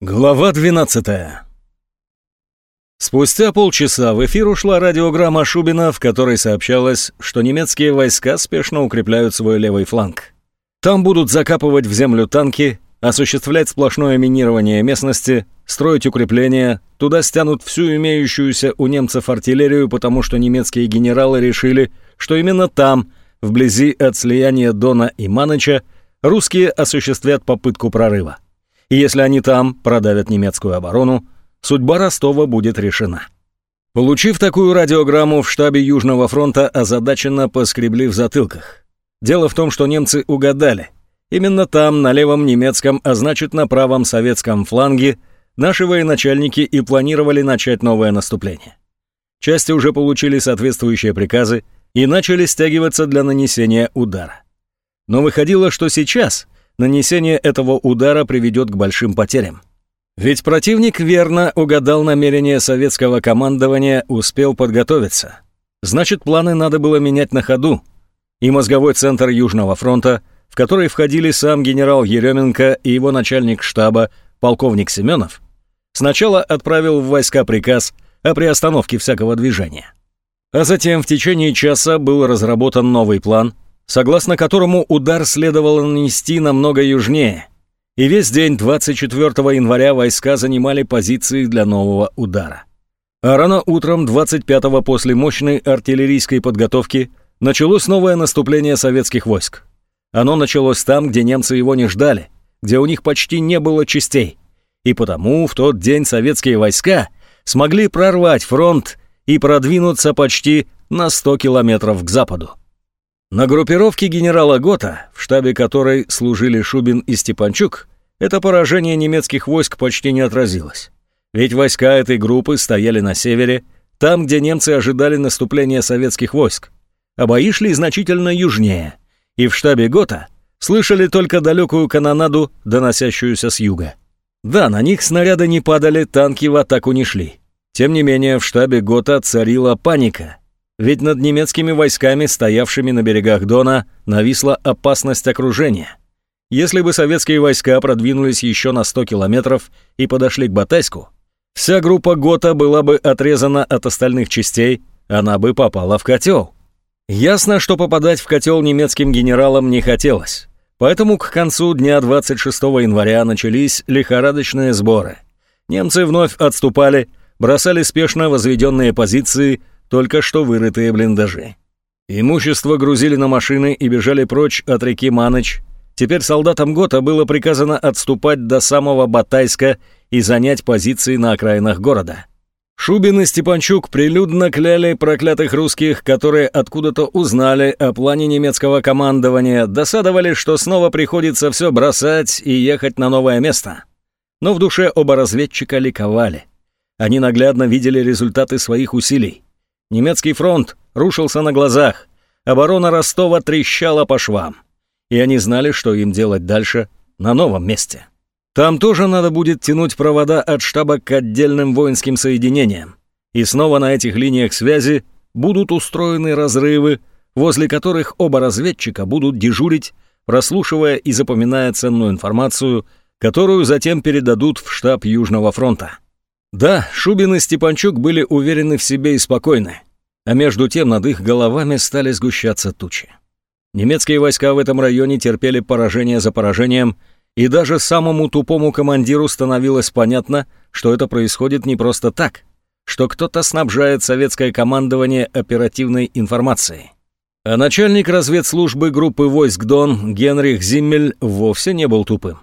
Глава 12 Спустя полчаса в эфир ушла радиограмма Шубина, в которой сообщалось, что немецкие войска спешно укрепляют свой левый фланг. Там будут закапывать в землю танки, осуществлять сплошное минирование местности, строить укрепления, туда стянут всю имеющуюся у немцев артиллерию, потому что немецкие генералы решили, что именно там, вблизи от слияния Дона и Маныча, русские осуществят попытку прорыва и если они там продавят немецкую оборону, судьба Ростова будет решена. Получив такую радиограмму, в штабе Южного фронта озадаченно поскребли в затылках. Дело в том, что немцы угадали. Именно там, на левом немецком, а значит на правом советском фланге, наши военачальники и планировали начать новое наступление. Части уже получили соответствующие приказы и начали стягиваться для нанесения удара. Но выходило, что сейчас – нанесение этого удара приведет к большим потерям. Ведь противник верно угадал намерения советского командования, успел подготовиться. Значит, планы надо было менять на ходу. И мозговой центр Южного фронта, в который входили сам генерал Еременко и его начальник штаба, полковник Семенов, сначала отправил в войска приказ о приостановке всякого движения. А затем в течение часа был разработан новый план – согласно которому удар следовало нанести намного южнее. И весь день 24 января войска занимали позиции для нового удара. А рано утром 25-го после мощной артиллерийской подготовки началось новое наступление советских войск. Оно началось там, где немцы его не ждали, где у них почти не было частей. И потому в тот день советские войска смогли прорвать фронт и продвинуться почти на 100 километров к западу. На группировке генерала Гота, в штабе которой служили Шубин и Степанчук, это поражение немецких войск почти не отразилось. Ведь войска этой группы стояли на севере, там, где немцы ожидали наступления советских войск, а бои шли значительно южнее, и в штабе Гота слышали только далекую канонаду, доносящуюся с юга. Да, на них снаряды не падали, танки в атаку не шли. Тем не менее, в штабе Гота царила паника, ведь над немецкими войсками, стоявшими на берегах Дона, нависла опасность окружения. Если бы советские войска продвинулись еще на 100 километров и подошли к Батайску, вся группа Гота была бы отрезана от остальных частей, она бы попала в котел. Ясно, что попадать в котел немецким генералам не хотелось. Поэтому к концу дня 26 января начались лихорадочные сборы. Немцы вновь отступали, бросали спешно возведенные позиции, только что вырытые блиндажи. Имущество грузили на машины и бежали прочь от реки Маныч. Теперь солдатам Гота было приказано отступать до самого Батайска и занять позиции на окраинах города. Шубин и Степанчук прилюдно кляли проклятых русских, которые откуда-то узнали о плане немецкого командования, досадовали, что снова приходится все бросать и ехать на новое место. Но в душе оба разведчика ликовали. Они наглядно видели результаты своих усилий. Немецкий фронт рушился на глазах, оборона Ростова трещала по швам. И они знали, что им делать дальше на новом месте. Там тоже надо будет тянуть провода от штаба к отдельным воинским соединениям. И снова на этих линиях связи будут устроены разрывы, возле которых оба разведчика будут дежурить, прослушивая и запоминая ценную информацию, которую затем передадут в штаб Южного фронта. Да, Шубин и Степанчук были уверены в себе и спокойны, а между тем над их головами стали сгущаться тучи. Немецкие войска в этом районе терпели поражение за поражением, и даже самому тупому командиру становилось понятно, что это происходит не просто так, что кто-то снабжает советское командование оперативной информацией. А начальник разведслужбы группы войск Дон Генрих Зиммель вовсе не был тупым.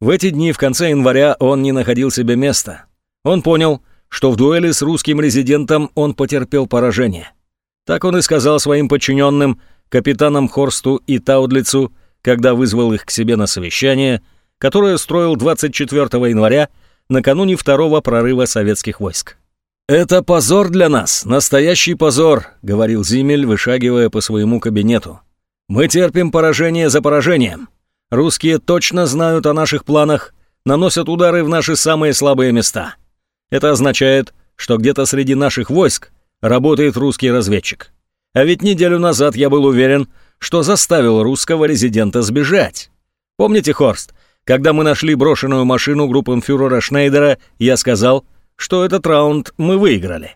В эти дни в конце января он не находил себе места – он понял, что в дуэли с русским резидентом он потерпел поражение. Так он и сказал своим подчиненным, капитанам Хорсту и Таудлицу, когда вызвал их к себе на совещание, которое строил 24 января, накануне второго прорыва советских войск. «Это позор для нас, настоящий позор», — говорил Зимель, вышагивая по своему кабинету. «Мы терпим поражение за поражением. Русские точно знают о наших планах, наносят удары в наши самые слабые места. Это означает, что где-то среди наших войск работает русский разведчик. А ведь неделю назад я был уверен, что заставил русского резидента сбежать. Помните, Хорст, Когда мы нашли брошенную машину группенфюрера Шнейдера, я сказал, что этот раунд мы выиграли.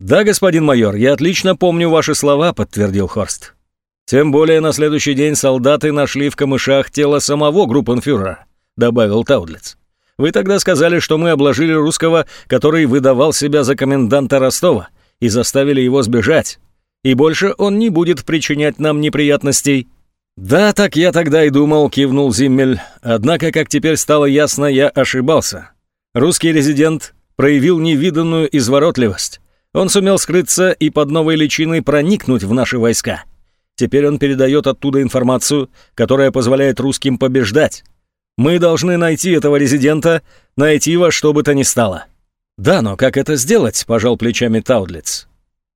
«Да, господин майор, я отлично помню ваши слова», — подтвердил Хорст. «Тем более на следующий день солдаты нашли в камышах тело самого группенфюрера», — добавил Таудлиц. «Вы тогда сказали, что мы обложили русского, который выдавал себя за коменданта Ростова, и заставили его сбежать, и больше он не будет причинять нам неприятностей». «Да, так я тогда и думал», — кивнул Зиммель. «Однако, как теперь стало ясно, я ошибался. Русский резидент проявил невиданную изворотливость. Он сумел скрыться и под новой личиной проникнуть в наши войска. Теперь он передает оттуда информацию, которая позволяет русским побеждать. Мы должны найти этого резидента, найти во что бы то ни стало». «Да, но как это сделать?» — пожал плечами Таудлиц.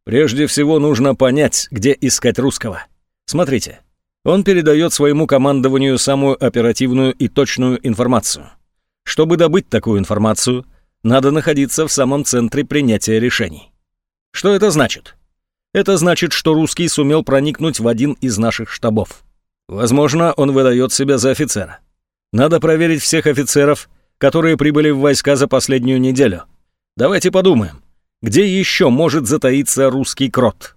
«Прежде всего нужно понять, где искать русского. Смотрите, он передает своему командованию самую оперативную и точную информацию. Чтобы добыть такую информацию, надо находиться в самом центре принятия решений. Что это значит? Это значит, что русский сумел проникнуть в один из наших штабов. Возможно, он выдает себя за офицера. Надо проверить всех офицеров, которые прибыли в войска за последнюю неделю. Давайте подумаем, где еще может затаиться русский крот?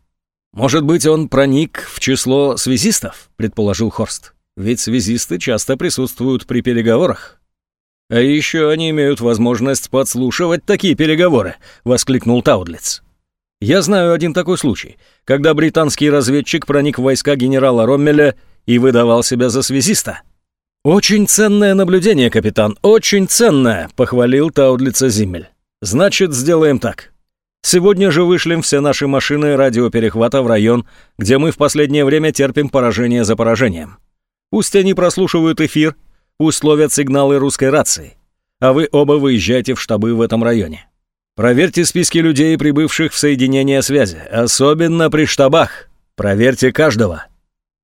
Может быть, он проник в число связистов, предположил Хорст. Ведь связисты часто присутствуют при переговорах. А еще они имеют возможность подслушивать такие переговоры, воскликнул Таудлиц. Я знаю один такой случай, когда британский разведчик проник в войска генерала Роммеля и выдавал себя за связиста. «Очень ценное наблюдение, капитан, очень ценное», — похвалил Таудлица Зиммель. «Значит, сделаем так. Сегодня же вышлем все наши машины радиоперехвата в район, где мы в последнее время терпим поражение за поражением. Пусть они прослушивают эфир, пусть ловят сигналы русской рации, а вы оба выезжайте в штабы в этом районе. Проверьте списки людей, прибывших в соединение связи, особенно при штабах. Проверьте каждого.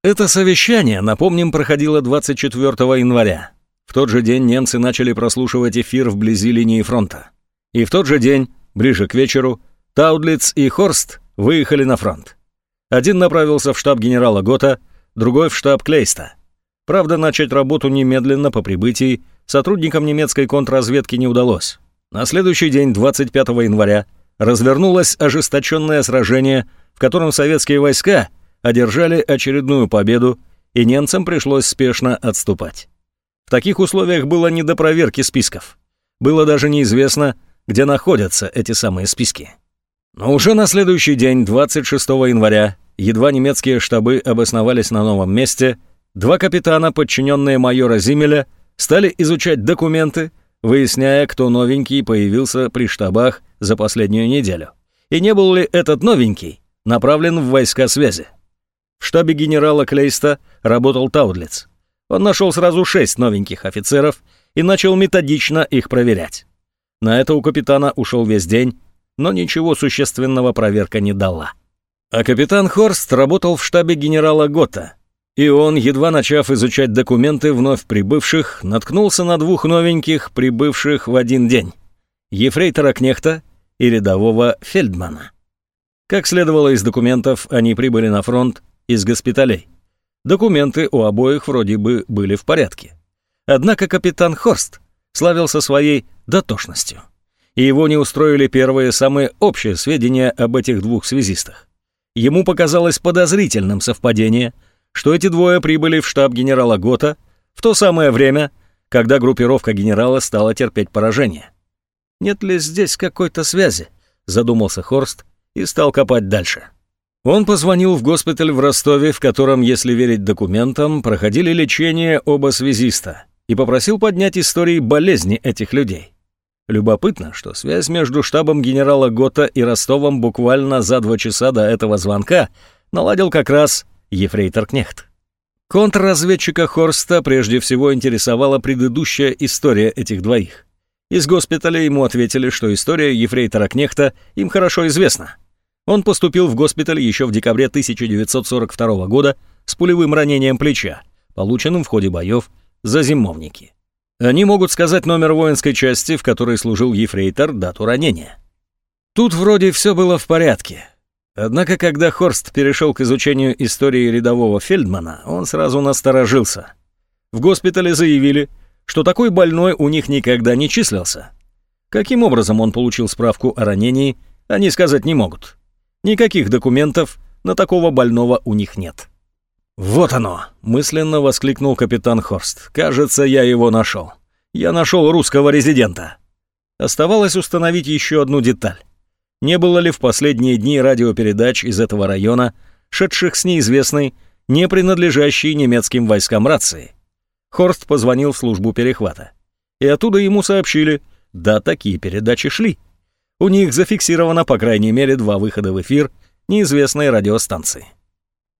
Это совещание, напомним, проходило 24 января. В тот же день немцы начали прослушивать эфир вблизи линии фронта. И в тот же день, ближе к вечеру, Таудлиц и Хорст выехали на фронт. Один направился в штаб генерала Гота, другой в штаб Клейста. Правда, начать работу немедленно по прибытии сотрудникам немецкой контрразведки не удалось. На следующий день, 25 января, развернулось ожесточенное сражение, в котором советские войска одержали очередную победу, и немцам пришлось спешно отступать. В таких условиях было не до проверки списков. Было даже неизвестно, где находятся эти самые списки. Но уже на следующий день, 26 января, едва немецкие штабы обосновались на новом месте, два капитана, подчиненные майора Зимеля, стали изучать документы, выясняя, кто новенький появился при штабах за последнюю неделю. И не был ли этот новенький направлен в войска связи. В штабе генерала Клейста работал Таудлиц. Он нашел сразу шесть новеньких офицеров и начал методично их проверять. На это у капитана ушел весь день, но ничего существенного проверка не дала. А капитан Хорст работал в штабе генерала Гота, и он, едва начав изучать документы вновь прибывших, наткнулся на двух новеньких, прибывших в один день. Ефрейтора Кнехта и рядового Фельдмана. Как следовало из документов, они прибыли на фронт из госпиталей. Документы у обоих вроде бы были в порядке. Однако капитан Хорст славился своей дотошностью. И его не устроили первые самые общие сведения об этих двух связистах. Ему показалось подозрительным совпадение, что эти двое прибыли в штаб генерала Гота в то самое время, когда группировка генерала стала терпеть поражение. «Нет ли здесь какой-то связи?» — задумался Хорст и стал копать дальше. Он позвонил в госпиталь в Ростове, в котором, если верить документам, проходили лечение оба связиста, и попросил поднять истории болезни этих людей. Любопытно, что связь между штабом генерала Гота и Ростовом буквально за два часа до этого звонка наладил как раз ефрейтор Кнехт. Контрразведчика Хорста прежде всего интересовала предыдущая история этих двоих. Из госпиталя ему ответили, что история ефрейтора Кнехта им хорошо известна. Он поступил в госпиталь еще в декабре 1942 года с пулевым ранением плеча, полученным в ходе боев за зимовники. Они могут сказать номер воинской части, в которой служил ефрейтор, дату ранения. Тут вроде все было в порядке. Однако, когда Хорст перешел к изучению истории рядового Фельдмана, он сразу насторожился. В госпитале заявили, что такой больной у них никогда не числился. Каким образом он получил справку о ранении, они сказать не могут. Никаких документов на такого больного у них нет. «Вот оно!» — мысленно воскликнул капитан Хорст. «Кажется, я его нашел. Я нашел русского резидента». Оставалось установить еще одну деталь. Не было ли в последние дни радиопередач из этого района, шедших с неизвестной, не принадлежащей немецким войскам рации? Хорст позвонил в службу перехвата. И оттуда ему сообщили, да, такие передачи шли. У них зафиксировано по крайней мере два выхода в эфир неизвестной радиостанции.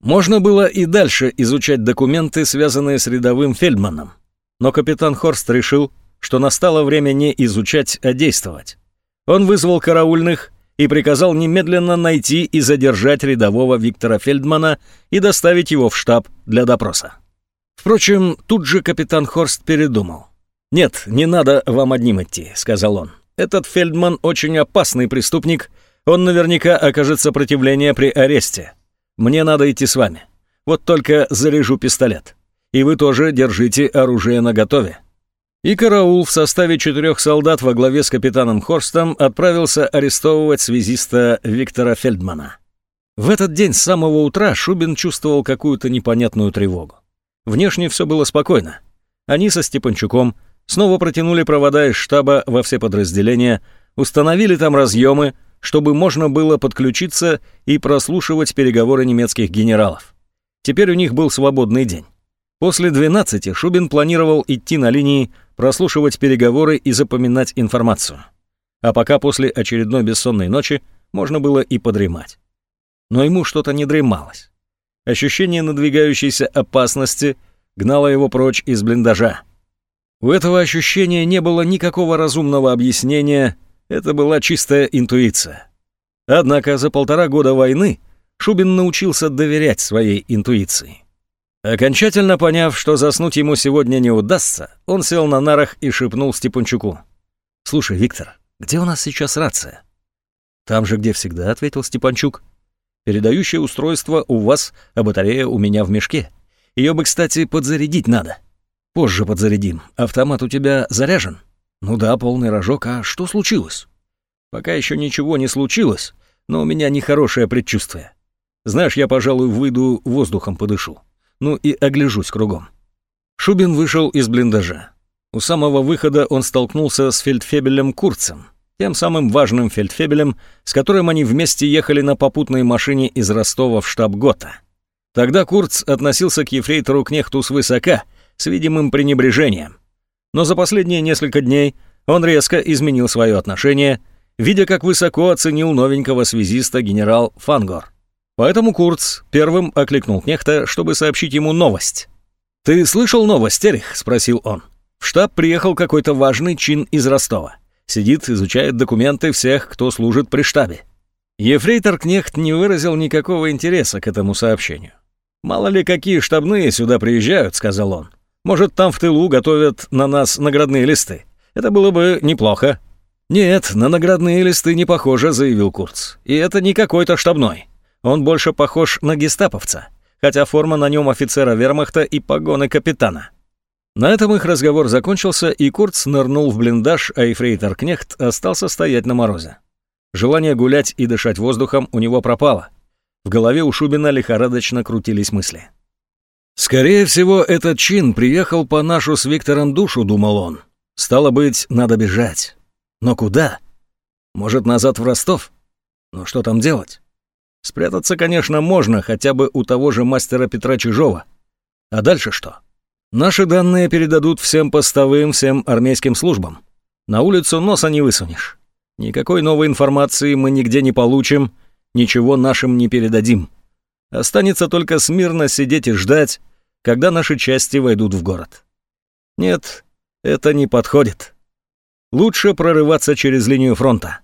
Можно было и дальше изучать документы, связанные с рядовым Фельдманом. Но капитан Хорст решил, что настало время не изучать, а действовать. Он вызвал караульных и приказал немедленно найти и задержать рядового Виктора Фельдмана и доставить его в штаб для допроса. Впрочем, тут же капитан Хорст передумал. «Нет, не надо вам одним идти», — сказал он. «Этот Фельдман очень опасный преступник, он наверняка окажет сопротивление при аресте. Мне надо идти с вами. Вот только заряжу пистолет. И вы тоже держите оружие наготове». И караул в составе четырех солдат во главе с капитаном Хорстом отправился арестовывать связиста Виктора Фельдмана. В этот день с самого утра Шубин чувствовал какую-то непонятную тревогу. Внешне все было спокойно. Они со Степанчуком снова протянули провода из штаба во все подразделения, установили там разъемы, чтобы можно было подключиться и прослушивать переговоры немецких генералов. Теперь у них был свободный день. После 12 Шубин планировал идти на линии, прослушивать переговоры и запоминать информацию. А пока после очередной бессонной ночи можно было и подремать. Но ему что-то не дремалось. Ощущение надвигающейся опасности гнало его прочь из блиндажа. У этого ощущения не было никакого разумного объяснения, это была чистая интуиция. Однако за полтора года войны Шубин научился доверять своей интуиции. Окончательно поняв, что заснуть ему сегодня не удастся, он сел на нарах и шепнул Степанчуку. «Слушай, Виктор, где у нас сейчас рация?» «Там же, где всегда», — ответил Степанчук. «Передающее устройство у вас, а батарея у меня в мешке. Ее бы, кстати, подзарядить надо». «Позже подзарядим. Автомат у тебя заряжен?» «Ну да, полный рожок. А что случилось?» «Пока еще ничего не случилось, но у меня нехорошее предчувствие. Знаешь, я, пожалуй, выйду воздухом подышу. Ну и огляжусь кругом». Шубин вышел из блиндажа. У самого выхода он столкнулся с фельдфебелем Курцем, тем самым важным фельдфебелем, с которым они вместе ехали на попутной машине из Ростова в штаб ГОТА. Тогда Курц относился к ефрейтору Кнехту свысока, с видимым пренебрежением. Но за последние несколько дней он резко изменил свое отношение, видя, как высоко оценил новенького связиста генерал Фангор. Поэтому Курц первым окликнул Кнехта, чтобы сообщить ему новость. «Ты слышал новость, Эрих?» — спросил он. В штаб приехал какой-то важный чин из Ростова. Сидит, изучает документы всех, кто служит при штабе. Ефрейтор Кнехт не выразил никакого интереса к этому сообщению. «Мало ли какие штабные сюда приезжают», — сказал он. Может, там в тылу готовят на нас наградные листы. Это было бы неплохо». «Нет, на наградные листы не похоже», — заявил Курц. «И это не какой-то штабной. Он больше похож на гестаповца, хотя форма на нем офицера вермахта и погоны капитана». На этом их разговор закончился, и Курц нырнул в блиндаж, а Эйфрейтор Кнехт остался стоять на морозе. Желание гулять и дышать воздухом у него пропало. В голове у Шубина лихорадочно крутились мысли. «Скорее всего, этот чин приехал по нашу с Виктором душу», — думал он. «Стало быть, надо бежать. Но куда? Может, назад в Ростов? Но что там делать? Спрятаться, конечно, можно, хотя бы у того же мастера Петра Чижова. А дальше что? Наши данные передадут всем постовым, всем армейским службам. На улицу носа не высунешь. Никакой новой информации мы нигде не получим, ничего нашим не передадим. Останется только смирно сидеть и ждать, когда наши части войдут в город. Нет, это не подходит. Лучше прорываться через линию фронта.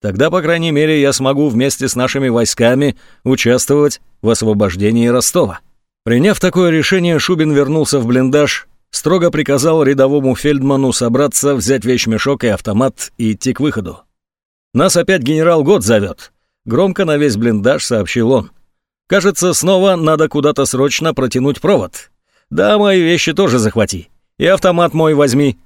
Тогда, по крайней мере, я смогу вместе с нашими войсками участвовать в освобождении Ростова. Приняв такое решение, Шубин вернулся в блиндаж, строго приказал рядовому фельдману собраться, взять вещмешок и автомат и идти к выходу. «Нас опять генерал Год зовет», — громко на весь блиндаж сообщил он. Кажется, снова надо куда-то срочно протянуть провод. Да, мои вещи тоже захвати. И автомат мой возьми.